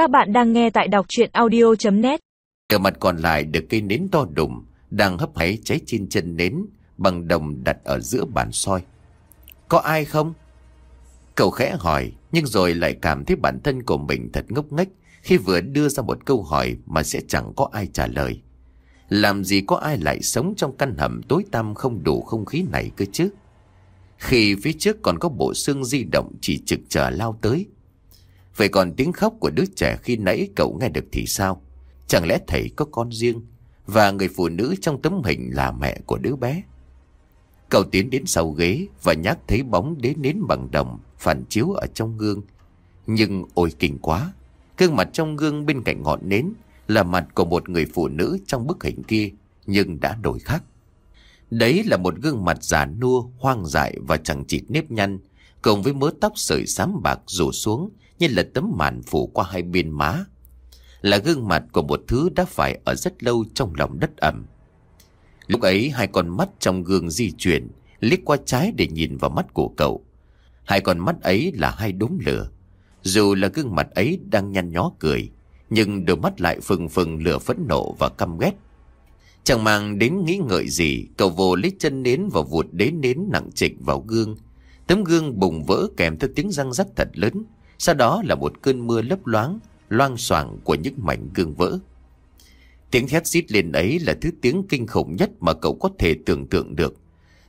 Các bạn đang nghe tại đọc chuyện audio.net Cả mặt còn lại được cây nến to đùng, Đang hấp háy cháy trên chân nến, Bằng đồng đặt ở giữa bàn soi. Có ai không? Cậu khẽ hỏi, Nhưng rồi lại cảm thấy bản thân của mình thật ngốc nghếch Khi vừa đưa ra một câu hỏi Mà sẽ chẳng có ai trả lời. Làm gì có ai lại sống trong căn hầm tối tăm không đủ không khí này cơ chứ? Khi phía trước còn có bộ xương di động Chỉ trực chờ lao tới Vậy còn tiếng khóc của đứa trẻ khi nãy cậu nghe được thì sao? Chẳng lẽ thầy có con riêng và người phụ nữ trong tấm hình là mẹ của đứa bé? Cậu tiến đến sau ghế và nhắc thấy bóng đế nến bằng đồng phản chiếu ở trong gương. Nhưng ôi kinh quá, gương mặt trong gương bên cạnh ngọn nến là mặt của một người phụ nữ trong bức hình kia nhưng đã đổi khác. Đấy là một gương mặt già nua, hoang dại và chẳng chịt nếp nhăn, cùng với mớ tóc sợi xám bạc rủ xuống như là tấm màn phủ qua hai bên má. Là gương mặt của một thứ đã phải ở rất lâu trong lòng đất ẩm. Lúc ấy hai con mắt trong gương di chuyển, liếc qua trái để nhìn vào mắt của cậu. Hai con mắt ấy là hai đốm lửa. Dù là gương mặt ấy đang nhăn nhó cười, nhưng đôi mắt lại phừng phừng lửa phẫn nộ và căm ghét. Chẳng mang đến nghĩ ngợi gì, cậu vồ lấy chân nến và vụt đế nến nặng trịch vào gương. Tấm gương bùng vỡ kèm theo tiếng răng rắc thật lớn, sau đó là một cơn mưa lấp loáng, loang xoảng của những mảnh gương vỡ. Tiếng thét rít lên ấy là thứ tiếng kinh khủng nhất mà cậu có thể tưởng tượng được.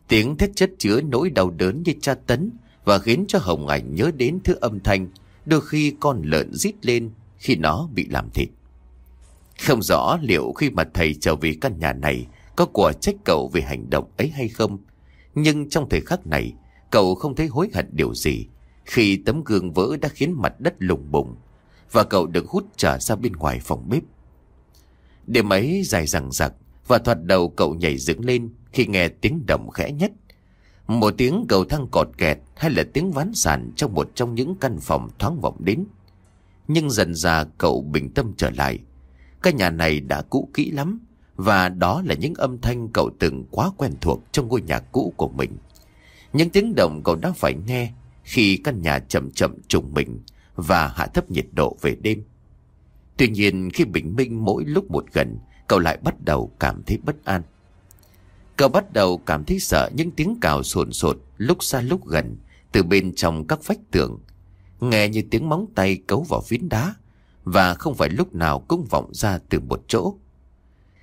Tiếng thét chất chứa nỗi đau đớn như tra tấn và khiến cho Hồng Ảnh nhớ đến thứ âm thanh đôi khi con lợn rít lên khi nó bị làm thịt. Không rõ liệu khi mà thầy trở về căn nhà này có quả trách cậu về hành động ấy hay không. Nhưng trong thời khắc này, cậu không thấy hối hận điều gì khi tấm gương vỡ đã khiến mặt đất lùng bùng, và cậu được hút trở ra bên ngoài phòng bếp. Đêm ấy dài rằng rặc và thoạt đầu cậu nhảy dựng lên khi nghe tiếng động khẽ nhất. Một tiếng cầu thang cọt kẹt hay là tiếng ván sàn trong một trong những căn phòng thoáng vọng đến. Nhưng dần ra cậu bình tâm trở lại. Cái nhà này đã cũ kỹ lắm, và đó là những âm thanh cậu từng quá quen thuộc trong ngôi nhà cũ của mình. Những tiếng động cậu đã phải nghe khi căn nhà chậm chậm trùng mình và hạ thấp nhiệt độ về đêm. Tuy nhiên khi bình minh mỗi lúc một gần, cậu lại bắt đầu cảm thấy bất an. Cậu bắt đầu cảm thấy sợ những tiếng cào sồn sột lúc xa lúc gần từ bên trong các vách tường. Nghe như tiếng móng tay cấu vào phiến đá và không phải lúc nào cũng vọng ra từ một chỗ.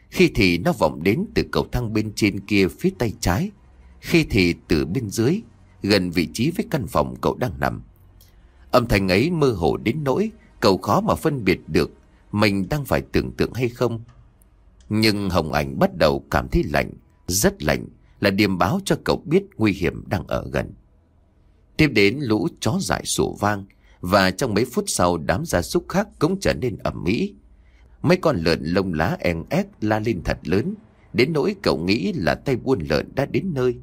Khi thì nó vọng đến từ cầu thang bên trên kia phía tay trái, khi thì từ bên dưới gần vị trí với căn phòng cậu đang nằm. Âm thanh ấy mơ hồ đến nỗi cậu khó mà phân biệt được mình đang phải tưởng tượng hay không. Nhưng Hồng Ảnh bắt đầu cảm thấy lạnh, rất lạnh là điềm báo cho cậu biết nguy hiểm đang ở gần. Tiếp đến lũ chó dại sủa vang và trong mấy phút sau đám gia súc khác cũng trở nên ẩm mỹ. Mấy con lợn lông lá en ép la lên thật lớn, đến nỗi cậu nghĩ là tay buôn lợn đã đến nơi.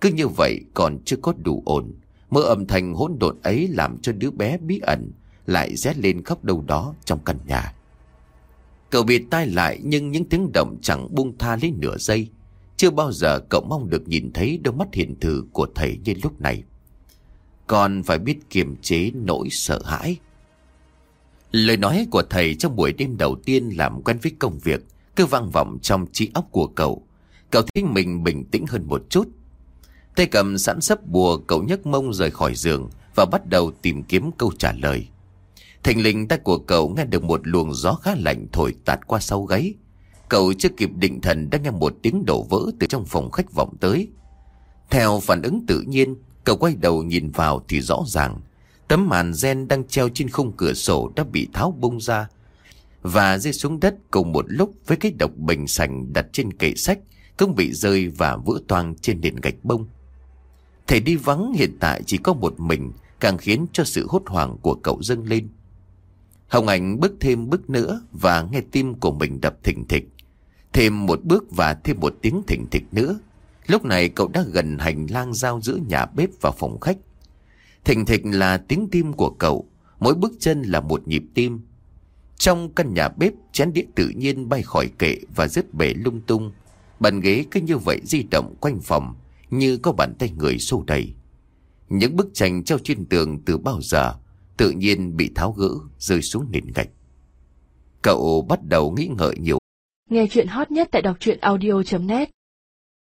Cứ như vậy còn chưa có đủ ổn. Mơ âm thanh hỗn độn ấy làm cho đứa bé bí ẩn, lại rét lên khắp đâu đó trong căn nhà. Cậu bị tai lại nhưng những tiếng động chẳng buông tha lấy nửa giây. Chưa bao giờ cậu mong được nhìn thấy đôi mắt hiện thử của thầy như lúc này. Còn phải biết kiềm chế nỗi sợ hãi. Lời nói của thầy trong buổi đêm đầu tiên làm quen với công việc, cứ vang vọng trong trí óc của cậu. Cậu thấy mình bình tĩnh hơn một chút. Tay cầm sẵn sấp bùa cậu nhấc mông rời khỏi giường và bắt đầu tìm kiếm câu trả lời. Thành linh tay của cậu nghe được một luồng gió khá lạnh thổi tạt qua sau gáy. Cậu chưa kịp định thần đã nghe một tiếng đổ vỡ từ trong phòng khách vọng tới. Theo phản ứng tự nhiên, cậu quay đầu nhìn vào thì rõ ràng. Tấm màn gen đang treo trên khung cửa sổ đã bị tháo bung ra và rơi xuống đất cùng một lúc với cái độc bình sành đặt trên kệ sách cũng bị rơi và vỡ toang trên nền gạch bông. Thầy đi vắng hiện tại chỉ có một mình càng khiến cho sự hốt hoảng của cậu dâng lên. Hồng Ảnh bước thêm bước nữa và nghe tim của mình đập thình thịch. Thêm một bước và thêm một tiếng thình thịch nữa. Lúc này cậu đã gần hành lang giao giữa nhà bếp và phòng khách. Thình thịch là tiếng tim của cậu, mỗi bước chân là một nhịp tim. Trong căn nhà bếp, chén đĩa tự nhiên bay khỏi kệ và rớt bể lung tung. Bàn ghế cứ như vậy di động quanh phòng, như có bàn tay người xô đầy. Những bức tranh treo trên tường từ bao giờ tự nhiên bị tháo gỡ, rơi xuống nền gạch. Cậu bắt đầu nghĩ ngợi nhiều. Nghe chuyện hot nhất tại đọc truyện audio.net